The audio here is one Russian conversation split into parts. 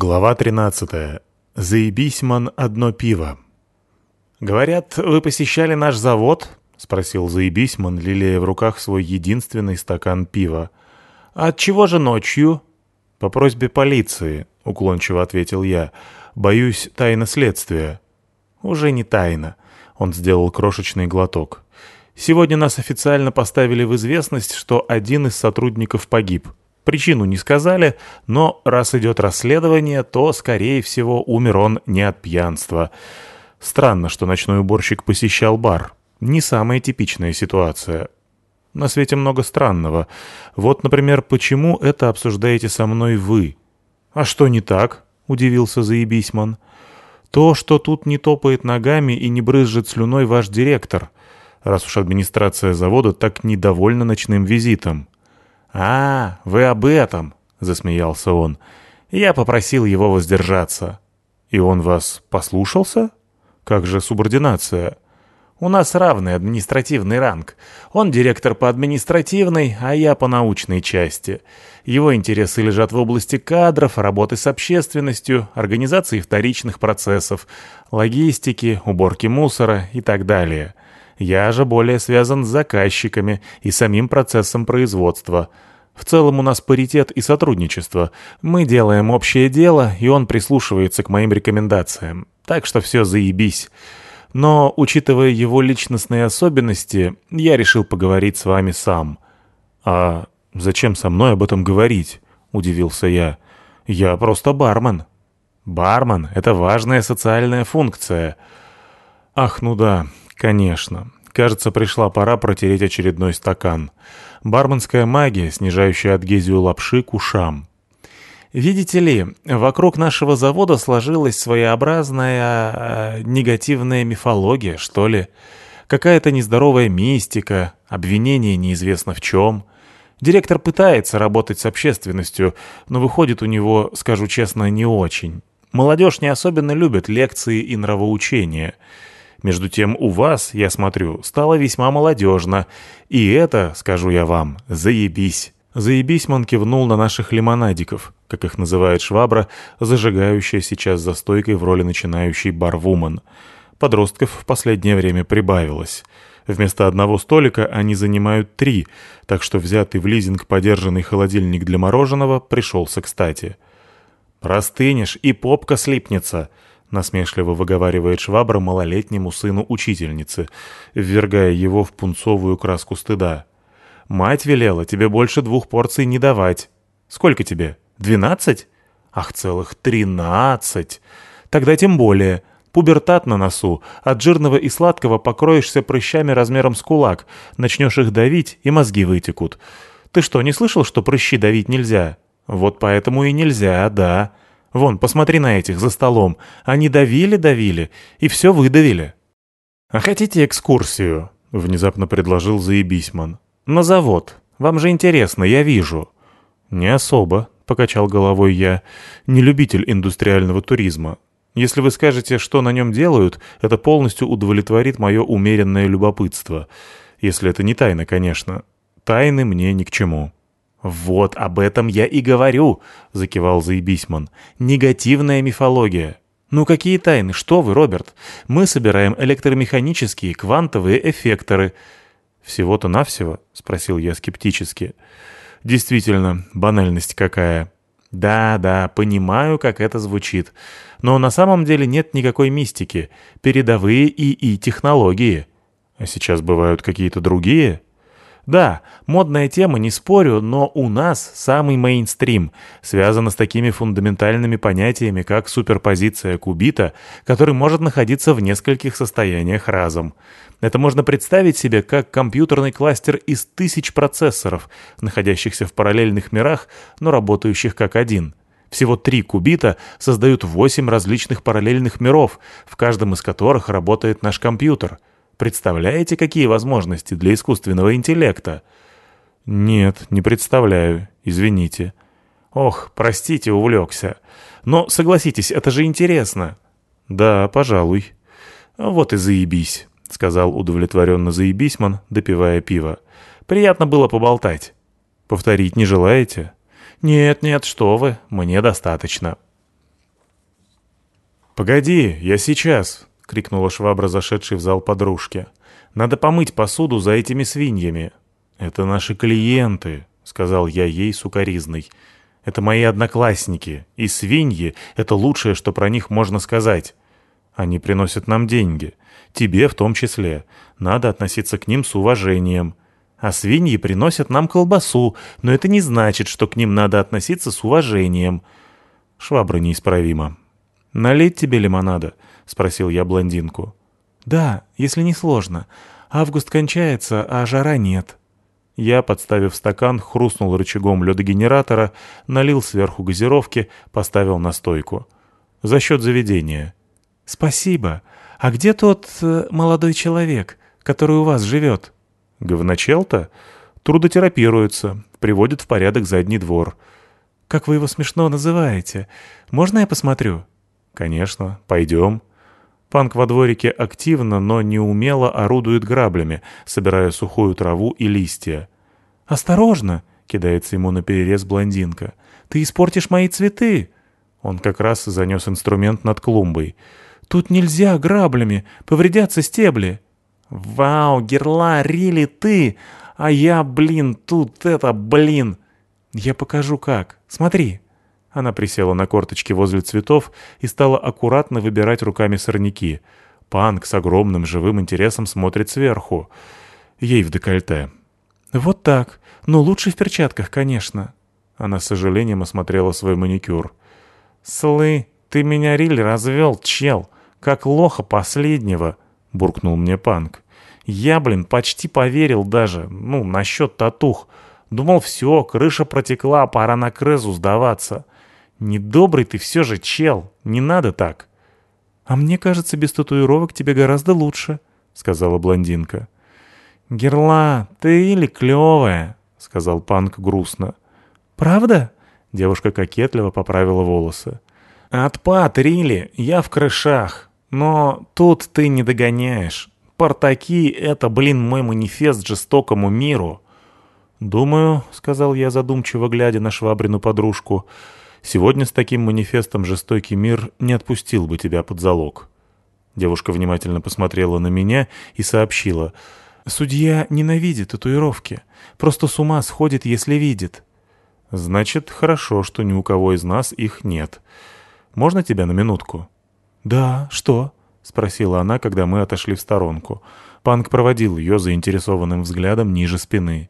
Глава 13. Заебисьман одно пиво. «Говорят, вы посещали наш завод?» — спросил Заебисьман, лелея в руках свой единственный стакан пива. «А чего же ночью?» «По просьбе полиции», — уклончиво ответил я. «Боюсь, тайна следствия». «Уже не тайна», — он сделал крошечный глоток. «Сегодня нас официально поставили в известность, что один из сотрудников погиб». Причину не сказали, но раз идет расследование, то, скорее всего, умер он не от пьянства. Странно, что ночной уборщик посещал бар. Не самая типичная ситуация. На свете много странного. Вот, например, почему это обсуждаете со мной вы? А что не так? Удивился Заебисьман. То, что тут не топает ногами и не брызжет слюной ваш директор, раз уж администрация завода так недовольна ночным визитом. «А, вы об этом!» — засмеялся он. «Я попросил его воздержаться». «И он вас послушался? Как же субординация?» «У нас равный административный ранг. Он директор по административной, а я по научной части. Его интересы лежат в области кадров, работы с общественностью, организации вторичных процессов, логистики, уборки мусора и так далее». Я же более связан с заказчиками и самим процессом производства. В целом у нас паритет и сотрудничество. Мы делаем общее дело, и он прислушивается к моим рекомендациям. Так что все заебись. Но, учитывая его личностные особенности, я решил поговорить с вами сам. «А зачем со мной об этом говорить?» — удивился я. «Я просто бармен». «Бармен — это важная социальная функция». «Ах, ну да, Конечно. Кажется, пришла пора протереть очередной стакан. Барменская магия, снижающая адгезию лапши к ушам. Видите ли, вокруг нашего завода сложилась своеобразная э, негативная мифология, что ли. Какая-то нездоровая мистика, обвинение неизвестно в чем. Директор пытается работать с общественностью, но выходит у него, скажу честно, не очень. Молодежь не особенно любит лекции и нравоучения — между тем у вас, я смотрю, стало весьма молодежно. И это, скажу я вам, заебись». Заебись-ман кивнул на наших лимонадиков, как их называет швабра, зажигающая сейчас за стойкой в роли начинающей барвумен. Подростков в последнее время прибавилось. Вместо одного столика они занимают три, так что взятый в лизинг подержанный холодильник для мороженого пришелся кстати. «Простынешь, и попка слипнется», — насмешливо выговаривает швабра малолетнему сыну учительницы, ввергая его в пунцовую краску стыда. «Мать велела тебе больше двух порций не давать. Сколько тебе? Двенадцать? Ах, целых тринадцать! Тогда тем более. Пубертат на носу. От жирного и сладкого покроешься прыщами размером с кулак, начнешь их давить, и мозги вытекут. Ты что, не слышал, что прыщи давить нельзя? Вот поэтому и нельзя, да». Вон, посмотри на этих за столом. Они давили-давили и все выдавили. «А хотите экскурсию?» — внезапно предложил Заебисьман. «На завод. Вам же интересно, я вижу». «Не особо», — покачал головой я. «Не любитель индустриального туризма. Если вы скажете, что на нем делают, это полностью удовлетворит мое умеренное любопытство. Если это не тайна, конечно. Тайны мне ни к чему». «Вот об этом я и говорю», — закивал Заебисьман. «Негативная мифология». «Ну какие тайны? Что вы, Роберт? Мы собираем электромеханические квантовые эффекторы». «Всего-то навсего?» — спросил я скептически. «Действительно, банальность какая». «Да, да, понимаю, как это звучит. Но на самом деле нет никакой мистики. Передовые ИИ-технологии». «А сейчас бывают какие-то другие?» Да, модная тема, не спорю, но у нас самый мейнстрим, связана с такими фундаментальными понятиями, как суперпозиция кубита, который может находиться в нескольких состояниях разом. Это можно представить себе как компьютерный кластер из тысяч процессоров, находящихся в параллельных мирах, но работающих как один. Всего три кубита создают восемь различных параллельных миров, в каждом из которых работает наш компьютер — Представляете, какие возможности для искусственного интеллекта? Нет, не представляю, извините. Ох, простите, увлекся. Но согласитесь, это же интересно. Да, пожалуй. Вот и заебись, сказал удовлетворенно заебисьман, допивая пиво. Приятно было поболтать. Повторить не желаете? Нет, нет, что вы, мне достаточно. «Погоди, я сейчас!» — крикнула швабра, зашедшей в зал подружки. «Надо помыть посуду за этими свиньями». «Это наши клиенты», — сказал я ей сукоризной. «Это мои одноклассники, и свиньи — это лучшее, что про них можно сказать. Они приносят нам деньги, тебе в том числе. Надо относиться к ним с уважением». А свиньи приносят нам колбасу, но это не значит, что к ним надо относиться с уважением. Швабра неисправима. «Налить тебе лимонада?» — спросил я блондинку. «Да, если не сложно. Август кончается, а жара нет». Я, подставив стакан, хрустнул рычагом ледогенератора, налил сверху газировки, поставил на стойку. «За счет заведения». «Спасибо. А где тот э, молодой человек, который у вас живет?» «Говночел-то? Трудотерапируется, приводит в порядок задний двор». «Как вы его смешно называете? Можно я посмотрю?» «Конечно. Пойдем». Панк во дворике активно, но неумело орудует граблями, собирая сухую траву и листья. «Осторожно!» — кидается ему на перерез блондинка. «Ты испортишь мои цветы!» Он как раз занес инструмент над клумбой. «Тут нельзя граблями, повредятся стебли!» «Вау, Герла, Рили, ты! А я, блин, тут это, блин!» «Я покажу как. Смотри!» Она присела на корточки возле цветов и стала аккуратно выбирать руками сорняки. Панк с огромным живым интересом смотрит сверху. Ей в декольте. «Вот так. Но лучше в перчатках, конечно». Она с сожалением осмотрела свой маникюр. «Слы, ты меня, Риль, развел, чел, как лоха последнего», — буркнул мне Панк. «Я, блин, почти поверил даже, ну, насчет татух. Думал, все, крыша протекла, пора на крезу сдаваться. Недобрый ты все же, чел, не надо так. А мне кажется, без татуировок тебе гораздо лучше, сказала блондинка. Герла, ты или клевая, сказал Панк грустно. Правда? Девушка кокетливо поправила волосы. «Отпад, Рили, я в крышах. Но тут ты не догоняешь. Партаки — это, блин, мой манифест жестокому миру». «Думаю», — сказал я задумчиво, глядя на швабрину подружку, — Сегодня с таким манифестом жестокий мир не отпустил бы тебя под залог». Девушка внимательно посмотрела на меня и сообщила. «Судья ненавидит татуировки. Просто с ума сходит, если видит». «Значит, хорошо, что ни у кого из нас их нет. Можно тебя на минутку?» «Да, что?» — спросила она, когда мы отошли в сторонку. Панк проводил ее заинтересованным взглядом ниже спины.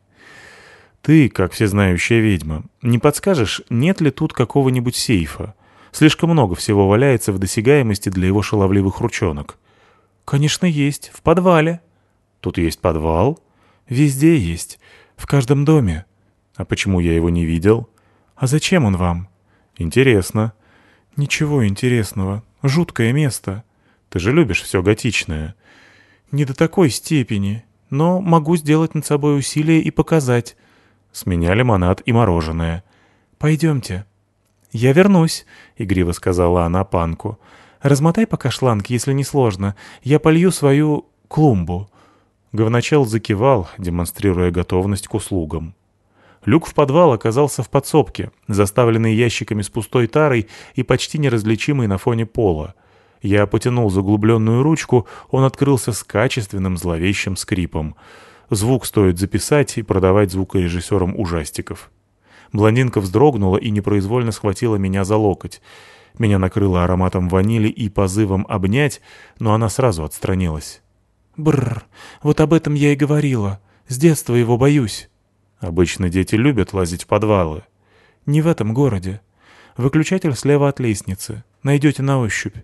Ты, как всезнающая ведьма, не подскажешь, нет ли тут какого-нибудь сейфа? Слишком много всего валяется в досягаемости для его шаловливых ручонок. Конечно, есть. В подвале. Тут есть подвал? Везде есть. В каждом доме. А почему я его не видел? А зачем он вам? Интересно. Ничего интересного. Жуткое место. Ты же любишь все готичное. Не до такой степени. Но могу сделать над собой усилие и показать. С меня лимонад и мороженое. «Пойдемте». «Я вернусь», — игриво сказала она панку. «Размотай пока шланг, если не сложно. Я полью свою клумбу». Говночел закивал, демонстрируя готовность к услугам. Люк в подвал оказался в подсобке, заставленный ящиками с пустой тарой и почти неразличимый на фоне пола. Я потянул заглубленную ручку, он открылся с качественным зловещим скрипом. Звук стоит записать и продавать звукорежиссерам ужастиков. Блондинка вздрогнула и непроизвольно схватила меня за локоть. Меня накрыло ароматом ванили и позывом обнять, но она сразу отстранилась. Бррр, вот об этом я и говорила. С детства его боюсь. Обычно дети любят лазить в подвалы. Не в этом городе. Выключатель слева от лестницы. Найдете на ощупь.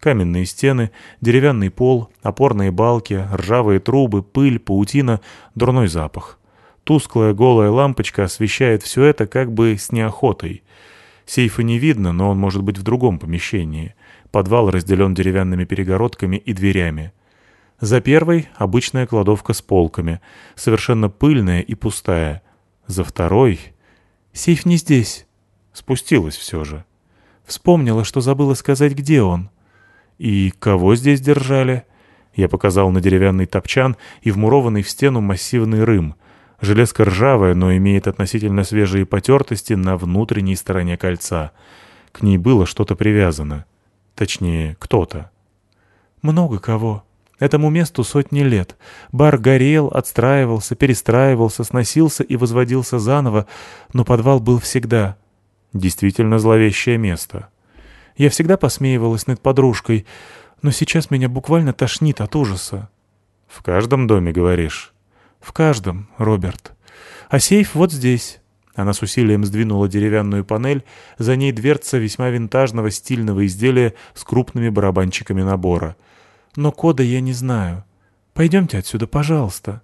Каменные стены, деревянный пол, опорные балки, ржавые трубы, пыль, паутина, дурной запах. Тусклая голая лампочка освещает все это как бы с неохотой. Сейфа не видно, но он может быть в другом помещении. Подвал разделен деревянными перегородками и дверями. За первой — обычная кладовка с полками, совершенно пыльная и пустая. За второй — сейф не здесь. Спустилась все же. Вспомнила, что забыла сказать, где он. «И кого здесь держали?» Я показал на деревянный топчан и вмурованный в стену массивный рым. Железка ржавая, но имеет относительно свежие потертости на внутренней стороне кольца. К ней было что-то привязано. Точнее, кто-то. Много кого. Этому месту сотни лет. Бар горел, отстраивался, перестраивался, сносился и возводился заново, но подвал был всегда. Действительно зловещее место. Я всегда посмеивалась над подружкой, но сейчас меня буквально тошнит от ужаса. «В каждом доме, говоришь?» «В каждом, Роберт. А сейф вот здесь». Она с усилием сдвинула деревянную панель, за ней дверца весьма винтажного стильного изделия с крупными барабанчиками набора. «Но кода я не знаю. Пойдемте отсюда, пожалуйста».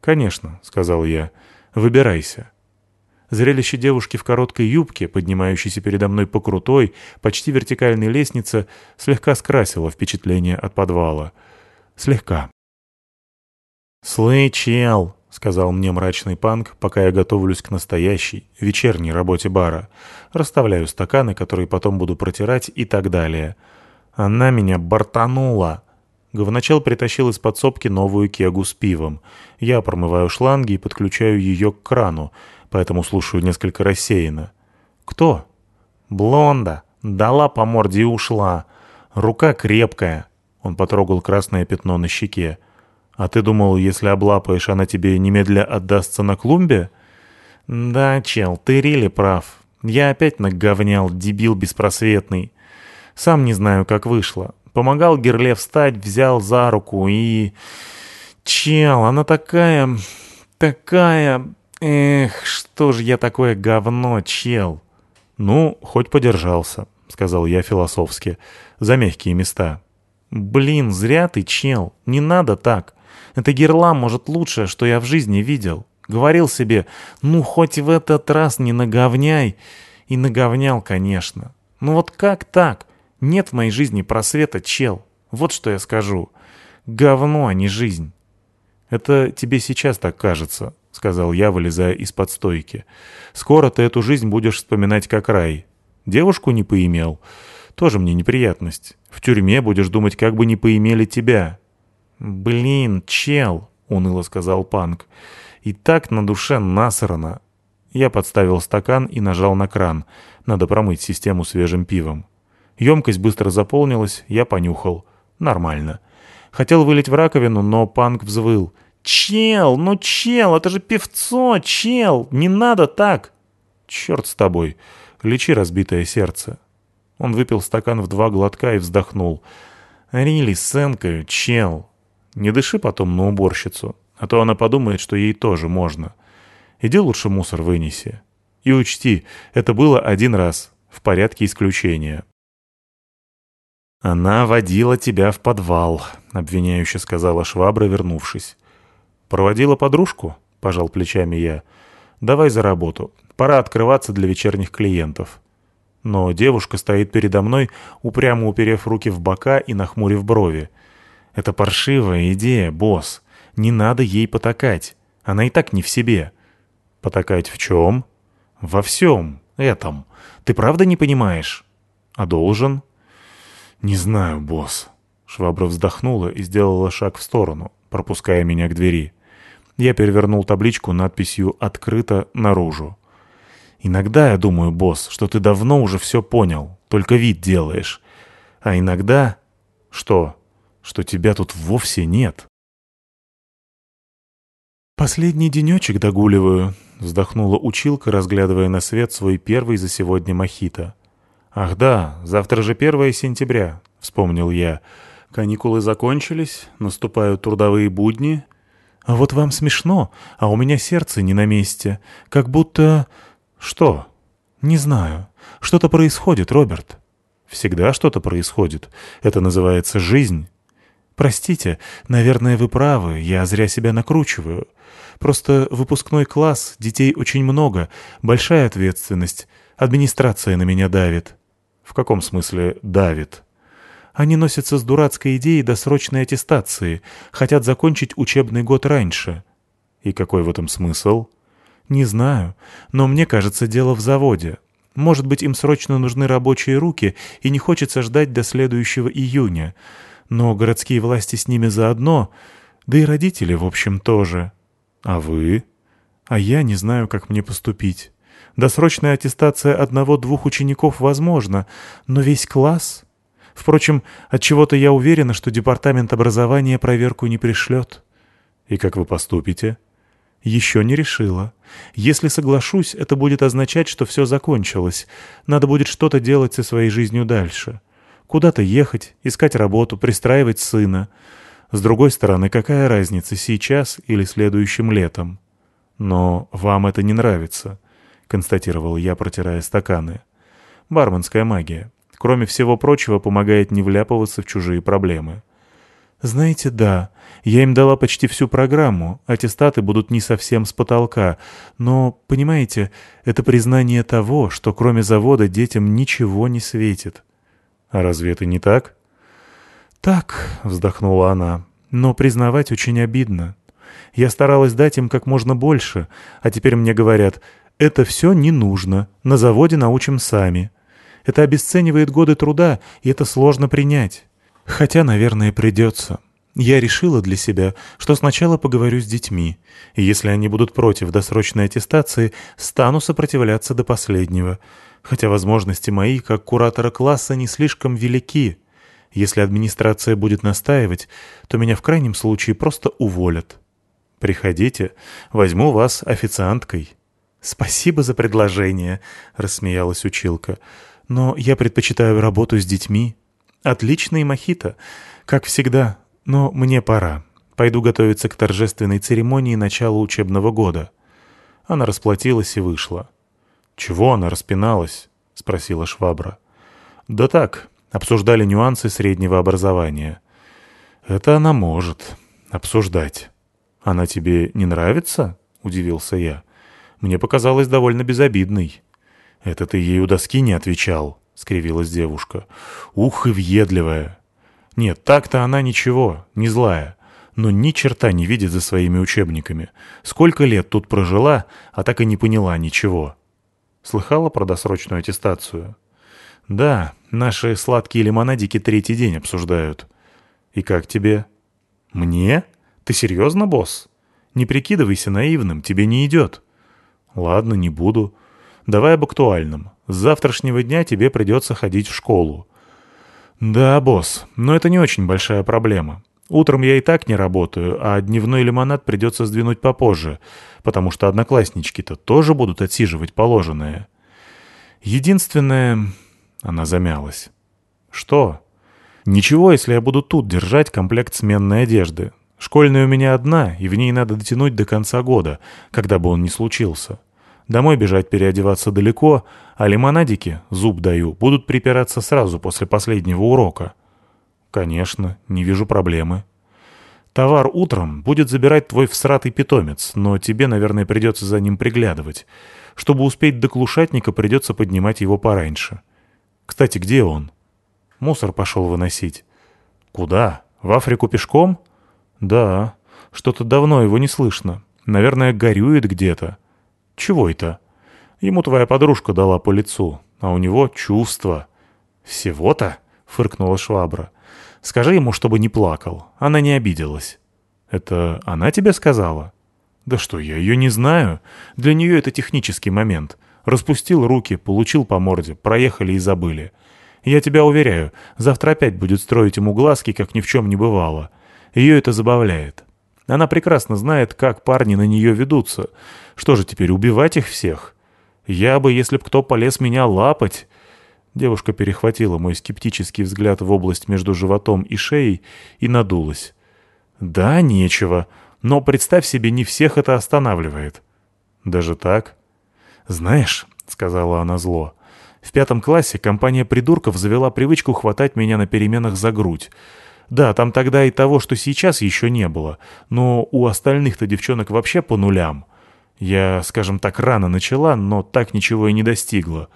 «Конечно», — сказал я. «Выбирайся». Зрелище девушки в короткой юбке, поднимающейся передо мной по крутой, почти вертикальной лестнице, слегка скрасило впечатление от подвала. Слегка. «Слэй, чел!» — сказал мне мрачный панк, пока я готовлюсь к настоящей, вечерней работе бара. Расставляю стаканы, которые потом буду протирать и так далее. Она меня бортанула. Говночел притащил из подсобки новую кегу с пивом. Я промываю шланги и подключаю ее к крану, поэтому слушаю несколько рассеянно. «Кто?» «Блонда. Дала по морде и ушла. Рука крепкая». Он потрогал красное пятно на щеке. «А ты думал, если облапаешь, она тебе немедля отдастся на клумбе?» «Да, чел, ты рели прав. Я опять наговнял, дебил беспросветный. Сам не знаю, как вышло. Помогал Герле встать, взял за руку и... Чел, она такая... такая... «Эх, что же я такое говно, чел?» «Ну, хоть подержался», — сказал я философски, — «за мягкие места». «Блин, зря ты, чел, не надо так. Это герла, может, лучшее, что я в жизни видел. Говорил себе, ну, хоть в этот раз не наговняй». И наговнял, конечно. Ну вот как так? Нет в моей жизни просвета, чел. Вот что я скажу. Говно, а не жизнь. Это тебе сейчас так кажется, — сказал я, вылезая из-под стойки. «Скоро ты эту жизнь будешь вспоминать как рай. Девушку не поимел. Тоже мне неприятность. В тюрьме будешь думать, как бы не поимели тебя». «Блин, чел», — уныло сказал Панк. «И так на душе насрано». Я подставил стакан и нажал на кран. Надо промыть систему свежим пивом. Емкость быстро заполнилась, я понюхал. Нормально. Хотел вылить в раковину, но Панк взвыл. «Чел, ну чел, это же певцо, чел, не надо так!» «Черт с тобой, лечи разбитое сердце». Он выпил стакан в два глотка и вздохнул. «Рили, сэнка, чел, не дыши потом на уборщицу, а то она подумает, что ей тоже можно. Иди лучше мусор вынеси. И учти, это было один раз, в порядке исключения». «Она водила тебя в подвал», — обвиняюще сказала швабра, вернувшись. «Проводила подружку?» — пожал плечами я. «Давай за работу. Пора открываться для вечерних клиентов». Но девушка стоит передо мной, упрямо уперев руки в бока и нахмурив брови. «Это паршивая идея, босс. Не надо ей потакать. Она и так не в себе». «Потакать в чем?» «Во всем этом. Ты правда не понимаешь?» «А должен?» «Не знаю, босс». Швабра вздохнула и сделала шаг в сторону, пропуская меня к двери. Я перевернул табличку надписью «Открыто наружу». «Иногда я думаю, босс, что ты давно уже все понял, только вид делаешь. А иногда...» «Что? Что тебя тут вовсе нет?» «Последний денечек догуливаю», — вздохнула училка, разглядывая на свет свой первый за сегодня мохито. «Ах да, завтра же 1 сентября», — вспомнил я. «Каникулы закончились, наступают трудовые будни, а вот вам смешно, а у меня сердце не на месте. Как будто... Что? Не знаю. Что-то происходит, Роберт. Всегда что-то происходит. Это называется жизнь. Простите, наверное, вы правы, я зря себя накручиваю. Просто выпускной класс, детей очень много, большая ответственность. Администрация на меня давит. В каком смысле давит? Они носятся с дурацкой идеей досрочной аттестации, хотят закончить учебный год раньше. И какой в этом смысл? Не знаю, но мне кажется, дело в заводе. Может быть, им срочно нужны рабочие руки, и не хочется ждать до следующего июня. Но городские власти с ними заодно, да и родители, в общем, тоже. А вы? А я не знаю, как мне поступить. Досрочная аттестация одного-двух учеников возможна, но весь класс... Впрочем, от чего то я уверена, что департамент образования проверку не пришлет. И как вы поступите? Еще не решила. Если соглашусь, это будет означать, что все закончилось. Надо будет что-то делать со своей жизнью дальше. Куда-то ехать, искать работу, пристраивать сына. С другой стороны, какая разница, сейчас или следующим летом? Но вам это не нравится, констатировал я, протирая стаканы. Барменская магия. Кроме всего прочего, помогает не вляпываться в чужие проблемы. «Знаете, да. Я им дала почти всю программу. Аттестаты будут не совсем с потолка. Но, понимаете, это признание того, что кроме завода детям ничего не светит». «А разве это не так?» «Так», — вздохнула она, — «но признавать очень обидно. Я старалась дать им как можно больше, а теперь мне говорят, это все не нужно, на заводе научим сами. Это обесценивает годы труда, и это сложно принять». Хотя, наверное, придется. Я решила для себя, что сначала поговорю с детьми, и если они будут против досрочной аттестации, стану сопротивляться до последнего. Хотя возможности мои, как куратора класса, не слишком велики. Если администрация будет настаивать, то меня в крайнем случае просто уволят. Приходите, возьму вас официанткой. «Спасибо за предложение», — рассмеялась училка. «Но я предпочитаю работу с детьми». Отличный мохито, как всегда, но мне пора. Пойду готовиться к торжественной церемонии начала учебного года. Она расплатилась и вышла. «Чего она распиналась?» — спросила Швабра. «Да так, обсуждали нюансы среднего образования». «Это она может. Обсуждать. Она тебе не нравится?» — удивился я. «Мне показалось довольно безобидной». «Это ты ей у доски не отвечал?» — скривилась девушка. «Ух и въедливая!» «Нет, так-то она ничего, не злая, но ни черта не видит за своими учебниками. Сколько лет тут прожила, а так и не поняла ничего». «Слыхала про досрочную аттестацию?» «Да, наши сладкие лимонадики третий день обсуждают». «И как тебе?» «Мне? Ты серьезно, босс? Не прикидывайся наивным, тебе не идет». «Ладно, не буду. Давай об актуальном. С завтрашнего дня тебе придется ходить в школу». «Да, босс, но это не очень большая проблема. Утром я и так не работаю, а дневной лимонад придется сдвинуть попозже, потому что однокласснички-то тоже будут отсиживать положенное. Единственное...» Она замялась. «Что?» «Ничего, если я буду тут держать комплект сменной одежды. Школьная у меня одна, и в ней надо дотянуть до конца года, когда бы он ни случился. Домой бежать переодеваться далеко, а лимонадики, зуб даю, будут припираться сразу после последнего урока. Конечно, не вижу проблемы. Товар утром будет забирать твой всратый питомец, но тебе, наверное, придется за ним приглядывать. Чтобы успеть до клушатника, придется поднимать его пораньше. Кстати, где он? Мусор пошел выносить. Куда? В Африку пешком? Да. Что-то давно его не слышно. Наверное, горюет где-то. «Чего это?» «Ему твоя подружка дала по лицу, а у него чувства». «Всего-то?» — фыркнула швабра. «Скажи ему, чтобы не плакал. Она не обиделась». «Это она тебе сказала?» «Да что, я ее не знаю. Для нее это технический момент. Распустил руки, получил по морде, проехали и забыли. Я тебя уверяю, завтра опять будет строить ему глазки, как ни в чем не бывало. Ее это забавляет. Она прекрасно знает, как парни на нее ведутся. Что же теперь, убивать их всех? Я бы, если б кто полез меня лапать... Девушка перехватила мой скептический взгляд в область между животом и шеей и надулась. «Да, нечего. Но представь себе, не всех это останавливает». «Даже так?» «Знаешь», — сказала она зло, — «в пятом классе компания придурков завела привычку хватать меня на переменах за грудь. Да, там тогда и того, что сейчас еще не было, но у остальных-то девчонок вообще по нулям. Я, скажем так, рано начала, но так ничего и не достигла.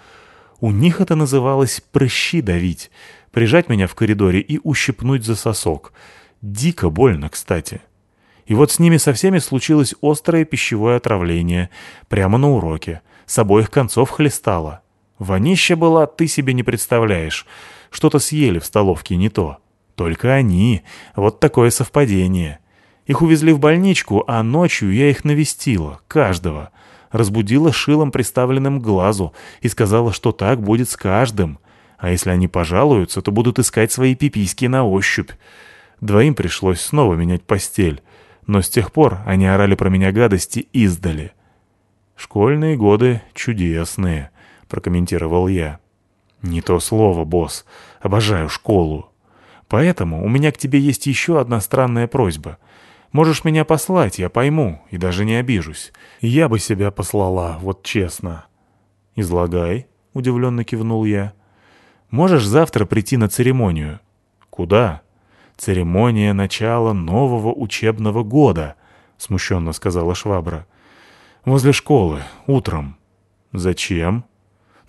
У них это называлось «прыщи давить», прижать меня в коридоре и ущипнуть за сосок. Дико больно, кстати. И вот с ними со всеми случилось острое пищевое отравление. Прямо на уроке. С обоих концов хлестало. Вонища была, ты себе не представляешь. Что-то съели в столовке не то. Только они. Вот такое совпадение. Их увезли в больничку, а ночью я их навестила, каждого. Разбудила шилом приставленным к глазу и сказала, что так будет с каждым. А если они пожалуются, то будут искать свои пиписьки на ощупь. Двоим пришлось снова менять постель, но с тех пор они орали про меня гадости издали. «Школьные годы чудесные», — прокомментировал я. «Не то слово, босс. Обожаю школу. Поэтому у меня к тебе есть еще одна странная просьба. Можешь меня послать, я пойму и даже не обижусь. Я бы себя послала, вот честно». «Излагай», — удивленно кивнул я. «Можешь завтра прийти на церемонию?» «Куда?» «Церемония начала нового учебного года», — смущенно сказала Швабра. «Возле школы, утром». «Зачем?»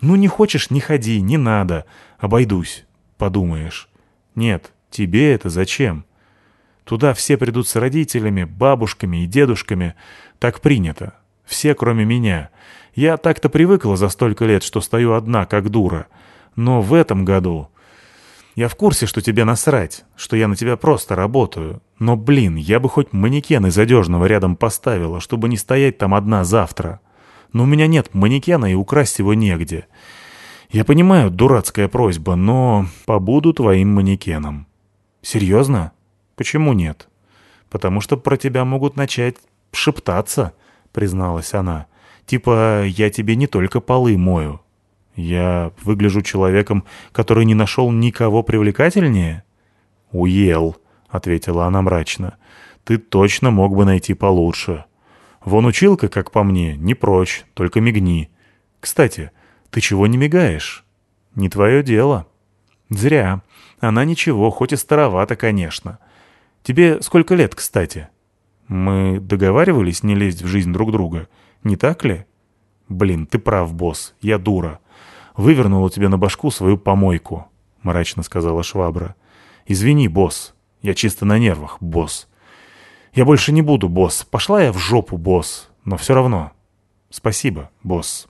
«Ну, не хочешь, не ходи, не надо. Обойдусь. Подумаешь». «Нет, тебе это зачем?» «Туда все придут с родителями, бабушками и дедушками. Так принято. Все, кроме меня. Я так-то привыкла за столько лет, что стою одна, как дура. Но в этом году...» Я в курсе, что тебе насрать, что я на тебя просто работаю. Но, блин, я бы хоть манекен из одежного рядом поставила, чтобы не стоять там одна завтра. Но у меня нет манекена и украсть его негде. Я понимаю, дурацкая просьба, но побуду твоим манекеном. Серьезно? Почему нет? Потому что про тебя могут начать шептаться, призналась она. Типа, я тебе не только полы мою, я выгляжу человеком, который не нашел никого привлекательнее? «Уел», — ответила она мрачно. «Ты точно мог бы найти получше. Вон училка, как по мне, не прочь, только мигни. Кстати, ты чего не мигаешь? Не твое дело». «Зря. Она ничего, хоть и старовата, конечно. Тебе сколько лет, кстати?» «Мы договаривались не лезть в жизнь друг друга, не так ли?» «Блин, ты прав, босс, я дура вывернула тебе на башку свою помойку», — мрачно сказала швабра. «Извини, босс. Я чисто на нервах, босс. Я больше не буду, босс. Пошла я в жопу, босс. Но все равно. Спасибо, босс».